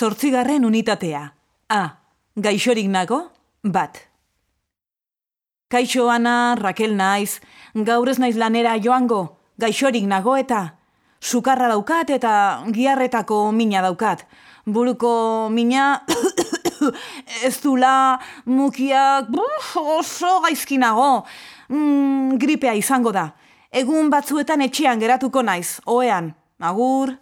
Zortzigarren unitatea. A. Gaixorik nago? Bat. Kaixo ana, Raquel naiz, gaur ez naiz lanera joango, gaixorik nago eta... Sukarra daukat eta giarretako mina daukat. Buruko mina... ez dula, mukiak... Buf, oso gaizki nago. Mm, gripea izango da. Egun batzuetan etxean geratuko naiz, oean. Agur...